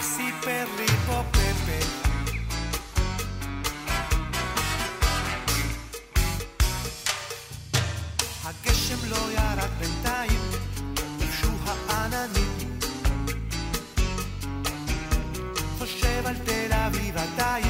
taxi per Ripo Pepe. הגשם לא ירד בינתיים, יבשו העננים. חושב על תל אביב עדיין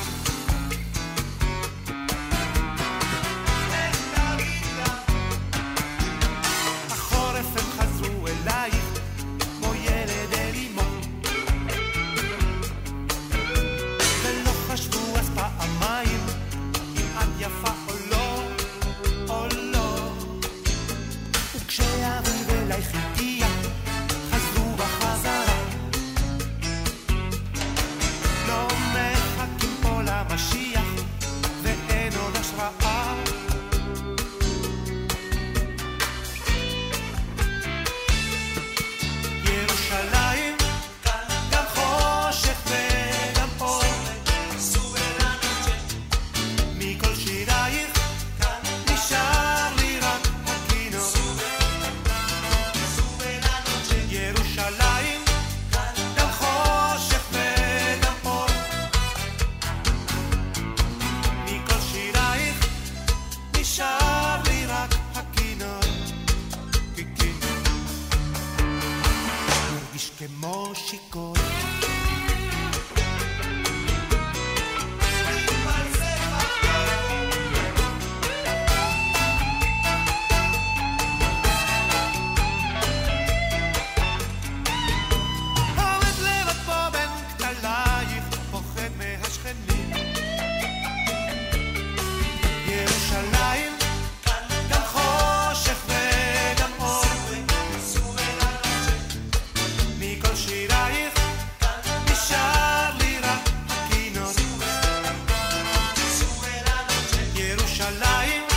chico. lying